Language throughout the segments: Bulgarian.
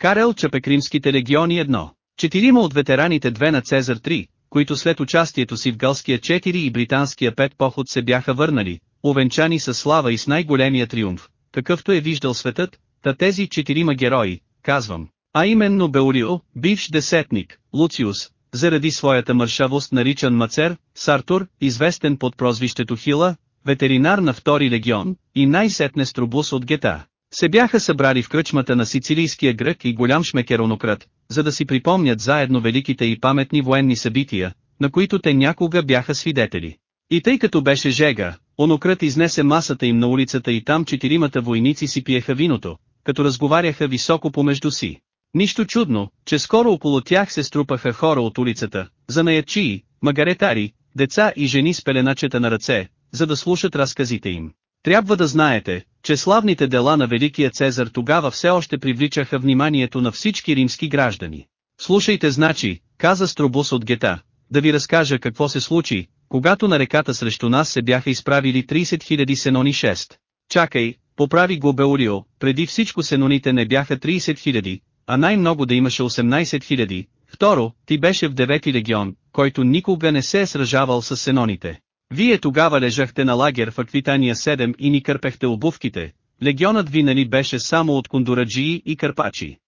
Карел Чапекримските легиони едно. Четирима от ветераните две на Цезар 3, които след участието си в Галския 4 и Британския 5 поход се бяха върнали, увенчани с слава и с най-големия триумф, какъвто е виждал светът, та тези четирима герои, казвам, а именно Беорио, бивш десетник, Луциус, заради своята мършавост наричан Мацер, Сартур, известен под прозвището Хила, ветеринар на втори легион, и най-сетне Струбус от Гета. Се бяха събрали в кръчмата на сицилийския грък и голям шмекеронократ, за да си припомнят заедно великите и паметни военни събития, на които те някога бяха свидетели. И тъй като беше жега, онократ изнесе масата им на улицата и там четиримата войници си пиеха виното, като разговаряха високо помежду си. Нищо чудно, че скоро около тях се струпаха хора от улицата, занаячии, магаретари, деца и жени с пеленачета на ръце, за да слушат разказите им. Трябва да знаете, че славните дела на Великия Цезар тогава все още привличаха вниманието на всички римски граждани. Слушайте значи, каза Стробус от Гета, да ви разкажа какво се случи, когато на реката срещу нас се бяха изправили 30 000 сенони 6. Чакай, поправи го Беорио, преди всичко сеноните не бяха 30 000, а най-много да имаше 18 000. Второ, ти беше в 9 легион, който никога не се е сражавал с сеноните. Вие тогава лежахте на лагер в Аквитания 7 и ни кърпехте обувките, легионът ви нали беше само от кондураджии и кърпачи.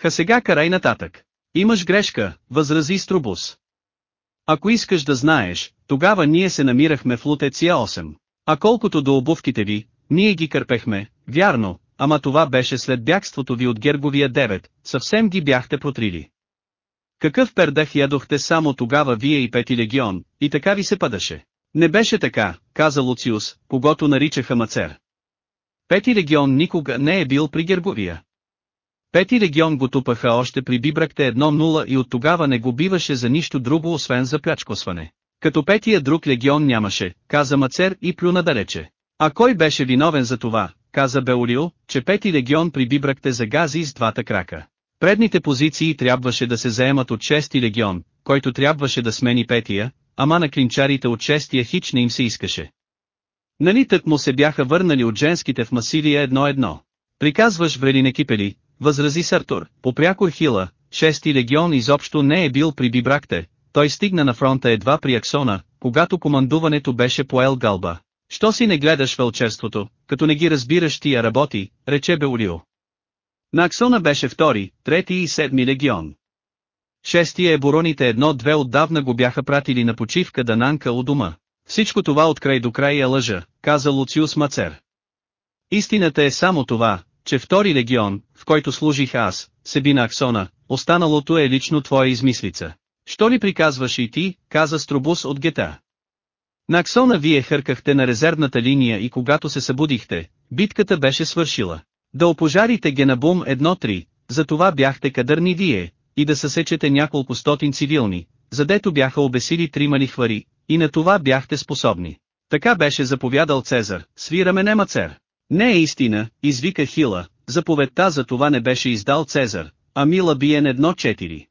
Ха сега карай нататък. Имаш грешка, възрази Струбус. Ако искаш да знаеш, тогава ние се намирахме в Лутеция 8. А колкото до обувките ви, ние ги кърпехме, вярно, ама това беше след бягството ви от Герговия 9, съвсем ги бяхте протрили. Какъв пердах ядохте само тогава вие и Пети легион, и така ви се падаше. Не беше така, каза Луциус, когато наричаха Мацер. Пети легион никога не е бил при Герговия. Пети легион го тупаха още при Бибракте 1-0 и от тогава не го биваше за нищо друго освен за плячкосване. Като петия друг легион нямаше, каза Мацер и плю надалече. А кой беше виновен за това, каза Беолио, че пети легион при Бибракте загази с двата крака. Предните позиции трябваше да се заемат от 6 легион, който трябваше да смени петия, ама на клинчарите от шестия хич не им се искаше. Нали тък му се бяха върнали от женските в Масилия едно-едно. Приказваш Врелине Кипели, възрази Сартур, по прякор Хила, шести легион изобщо не е бил при Бибракте, той стигна на фронта едва при Аксона, когато командуването беше по Ел Галба. Що си не гледаш вълчерството, като не ги разбираш тия работи, рече Беолио. На Аксона беше втори, трети и седми легион. Шестия ебороните едно-две отдавна го бяха пратили на почивка да нанка у дома. Всичко това от край до край е лъжа, каза Луциус Мацер. Истината е само това, че втори легион, в който служих аз, се би на Аксона, останалото е лично твоя измислица. Що ли приказваш и ти, каза Струбус от гета. На Аксона вие хъркахте на резервната линия и когато се събудихте, битката беше свършила. Да опожарите Генабум 1-3, за това бяхте кадърни вие, и да съсечете няколко стотин цивилни, задето бяха обесили трима лихвари, и на това бяхте способни. Така беше заповядал Цезар, свираме не мацер. Не е истина, извика Хила, заповедта за това не беше издал Цезар, а Мила Биен 1-4.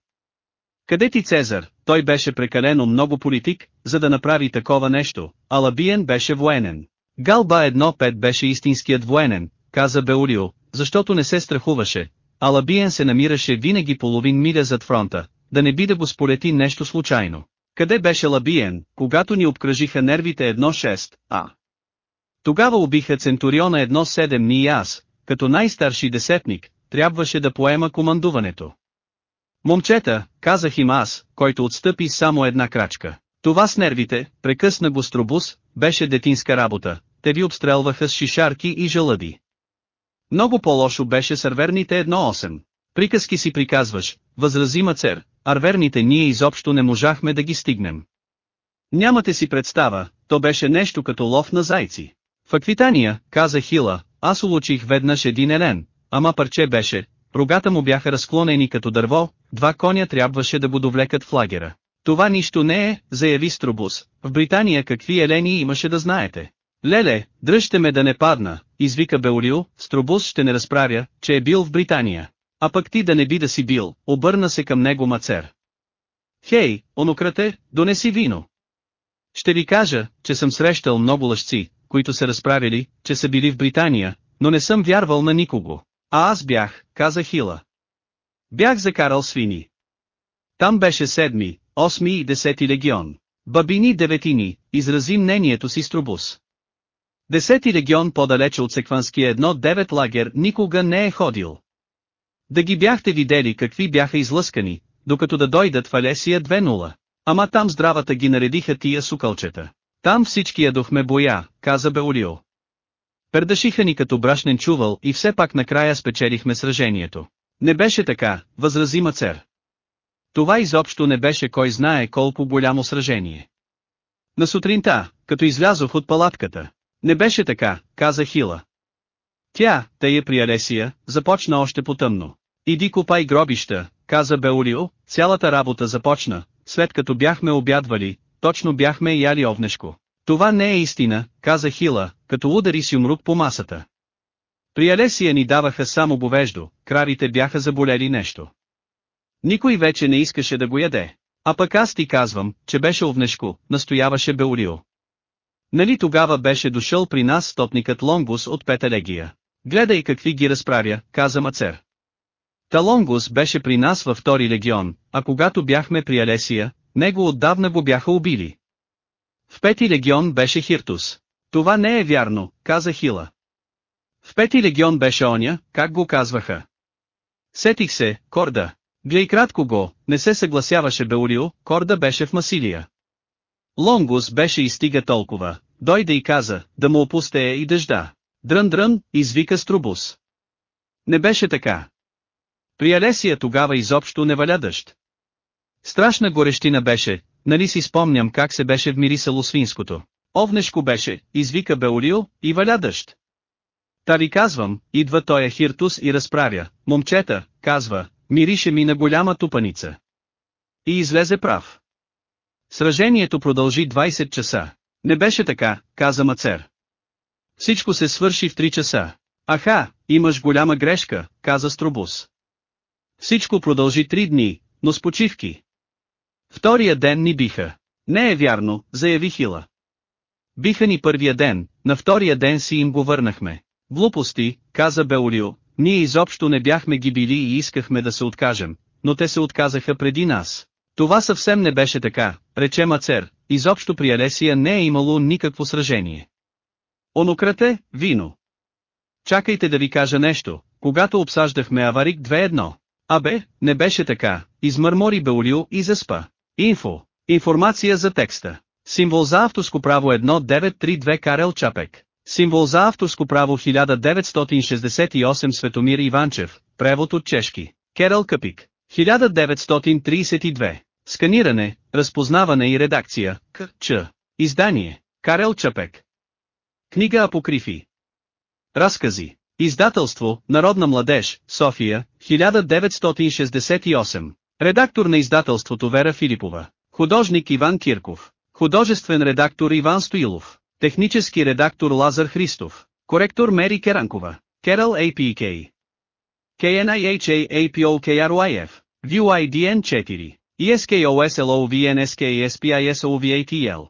Къде ти Цезар, той беше прекалено много политик, за да направи такова нещо, а Лабиен беше военен. Галба 1-5 беше истинският военен, каза Беулио, защото не се страхуваше, а Лабиен се намираше винаги половин миля зад фронта, да не би да го сполети нещо случайно. Къде беше Лабиен, когато ни обкръжиха нервите 1-6, а? Тогава убиха Центуриона 1-7 ни и аз, като най-старши десетник, трябваше да поема командуването. Момчета, казах им аз, който отстъпи само една крачка. Това с нервите, прекъсна го Стробус, беше детинска работа, те ви обстрелваха с шишарки и жалъди. Много по-лошо беше с арверните 1-8. Приказки си приказваш, възрази Мацер, арверните ние изобщо не можахме да ги стигнем. Нямате си представа, то беше нещо като лов на зайци. В Аквитания, каза Хила, аз улучих веднъж един елен, ама парче беше, рогата му бяха разклонени като дърво, два коня трябваше да го довлекат в лагера. Това нищо не е, заяви Стробус, в Британия какви елени имаше да знаете. Леле, дръжте ме да не падна, извика Беолио, Стробус ще не разправя, че е бил в Британия. А пък ти да не би да си бил, обърна се към него Мацер. Хей, онократе, донеси вино. Ще ви кажа, че съм срещал много лъжци, които се разправили, че са били в Британия, но не съм вярвал на никого. А аз бях, каза Хила. Бях закарал свини. Там беше седми, осми и десети легион. Бабини деветини, изрази мнението си Струбус. Десети легион по-далече от секванския едно девет лагер никога не е ходил. Да ги бяхте видели какви бяха излъскани, докато да дойдат в Алесия 2-0. Ама там здравата ги наредиха тия сукълчета. Там всички ядохме боя, каза Беолио. Пердашиха ни като брашнен чувал и все пак накрая спечелихме сражението. Не беше така, възрази Мацер. Това изобщо не беше кой знае колко голямо сражение. На сутринта, като излязох от палатката, не беше така, каза Хила. Тя, тъй е при Алесия, започна още потъмно. Иди копай гробища, каза Беолио, цялата работа започна, след като бяхме обядвали, точно бяхме яли овнешко. Това не е истина, каза Хила, като удари си умрук по масата. При Алесия ни даваха само говеждо, крарите бяха заболели нещо. Никой вече не искаше да го яде. А пък аз ти казвам, че беше овнешко, настояваше Беолио. Нали тогава беше дошъл при нас стопникът Лонгус от Петелегия. Гледай какви ги разправя, каза Мацер. Талонгус беше при нас във втори легион, а когато бяхме при Алесия, него отдавна го бяха убили. В пети легион беше Хиртус. Това не е вярно, каза Хила. В пети легион беше оня, как го казваха. Сетих се, Корда. Глей кратко го, не се съгласяваше Беолио, Корда беше в Масилия. Лонгус беше и стига толкова, дойде и каза, да му опустее и дъжда. Дрън-дрън, извика Струбус. Не беше така. При Алесия тогава изобщо не валя дъжд. Страшна горещина беше, нали си спомням как се беше вмирисало свинското. Овнешко беше, извика Беолио, и валя дъжд. Та казвам, идва той е Хиртус и разправя, момчета, казва, мирише ми на голяма тупаница. И излезе прав. Сражението продължи 20 часа. Не беше така, каза Мацер. Всичко се свърши в 3 часа. Аха, имаш голяма грешка, каза Струбус. Всичко продължи 3 дни, но с почивки. Втория ден ни биха. Не е вярно, заяви Хила. Биха ни първия ден, на втория ден си им го върнахме. Глупости, каза Беолио, ние изобщо не бяхме ги били и искахме да се откажем, но те се отказаха преди нас. Това съвсем не беше така, рече Мацер, изобщо при Алесия не е имало никакво сражение. Онократе, вино. Чакайте да ви кажа нещо, когато обсаждахме Аварик 2-1. Абе, не беше така, измърмори Беолио и заспа. Инфо. Информация за текста. Символ за авторско право 1932 Карел Чапек. Символ за авторско право 1968 Светомир Иванчев, превод от чешки. Керел Къпик. 1932. Сканиране, разпознаване и редакция, К.Ч. Издание. Карел Чапек. Книга Апокрифи. Разкази. Издателство, Народна младеж, София, 1968. Редактор на издателството Вера Филипова. Художник Иван Кирков. Художествен редактор Иван Стоилов. Технически редактор Лазар Христов. Коректор Мери Керанкова. Керал APK. KNIHA APOKRYF. VUIDN 4. ESKOSLOVNSKSPISOVATL.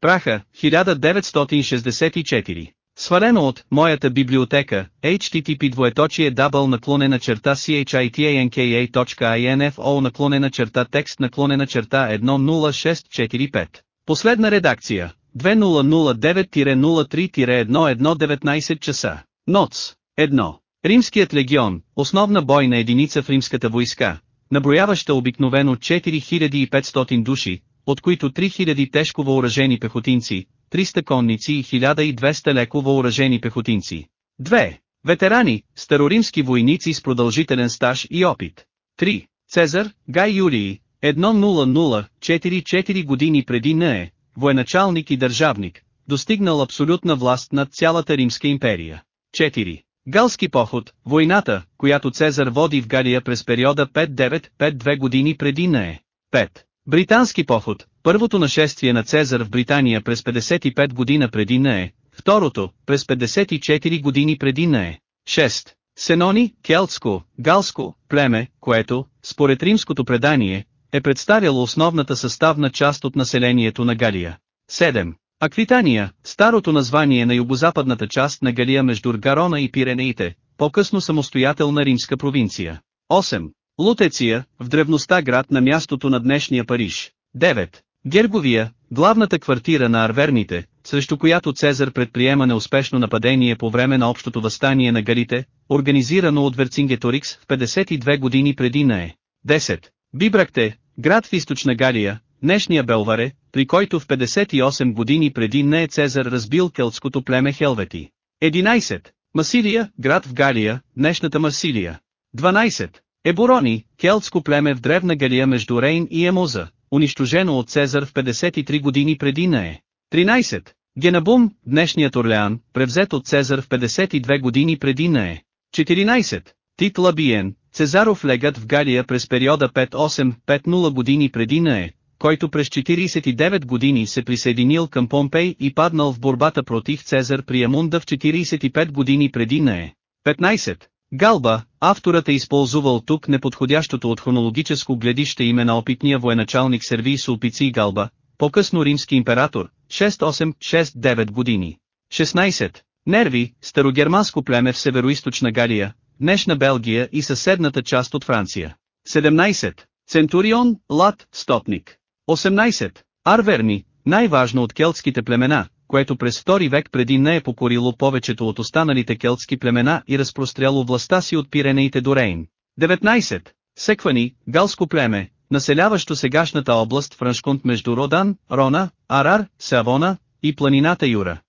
Праха, 1964. Свалено от моята библиотека, http двоеточие дабл наклонена черта chitanka.info наклонена черта текст наклонена черта 10645. Последна редакция. 2009-03-1119 часа. НОЦ. 1. Римският легион, основна бойна единица в римската войска, наброяваща обикновено 4500 души, от които 3000 тежко въоръжени пехотинци, 300 конници и 1200 леко въоръжени пехотинци. 2. Ветерани, староримски войници с продължителен стаж и опит. 3. Цезар, Гай Юлии, 100-4-4 години преди Нее, военачалник и държавник, достигнал абсолютна власт над цялата Римска империя. 4. Галски поход, войната, която Цезар води в Галия през периода 5-9-5-2 години преди Нее. 5. Британски поход, първото нашествие на Цезар в Британия през 55 година преди Нее, второто, през 54 години преди Нее. 6. Сенони, келтско, галско, племе, което, според римското предание, е представяло основната съставна част от населението на Галия. 7. Аквитания, старото название на югозападната част на Галия между Гарона и Пиренеите, по-късно самостоятелна римска провинция. 8. Лутеция, в древността град на мястото на днешния Париж. 9. Герговия, главната квартира на арверните, срещу която Цезар предприема неуспешно нападение по време на общото възстание на гарите, организирано от Верцингеторикс в 52 години преди Нае. 10. Бибракте, град в източна Галия, днешния Белваре, при който в 58 години преди Нее Цезар разбил келтското племе Хелвети. 11. Масилия, град в Галия, днешната Марсилия. 12. Еборони, келтско племе в древна Галия между Рейн и Емоза, унищожено от Цезар в 53 години преди Нее. 13. Генабум, днешният Орлеан, превзет от Цезар в 52 години преди Нее. 14. Тит Лабиен, Цезаров легат в Галия през периода 5-8-5-0 години преди Нее, който през 49 години се присъединил към Помпей и паднал в борбата против Цезар при Амунда в 45 години преди Нее. 15. Галба, авторът е използвал тук неподходящото от хронологическо гледище име на опитния военачалник Сервий Сулпици Галба, по-късно римски император, 6-8-6-9 години. 16. Нерви, старогерманско племе в североизточна Галия, днешна Белгия и съседната част от Франция. 17. Центурион, лад, стотник. 18. Арверни, най-важно от келтските племена, което през втори век преди не е покорило повечето от останалите келтски племена и разпростряло властта си от Пиренеите до Рейн. 19. Секвани, галско племе, населяващо сегашната област Франшконт между Родан, Рона, Арар, Савона и планината Юра.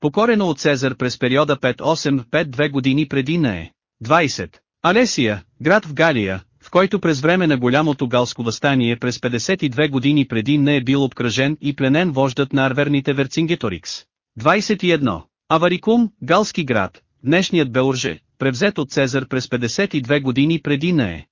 Покорено от Цезар през периода 5-8-5-2 години преди Нее. 20. Алесия, град в Галия, който през време на голямото галско възстание през 52 години преди не е бил обкръжен и пленен вождат на арверните Верцингеторикс. 21. Аварикум, галски град, днешният Белорже, превзет от Цезар през 52 години преди не е.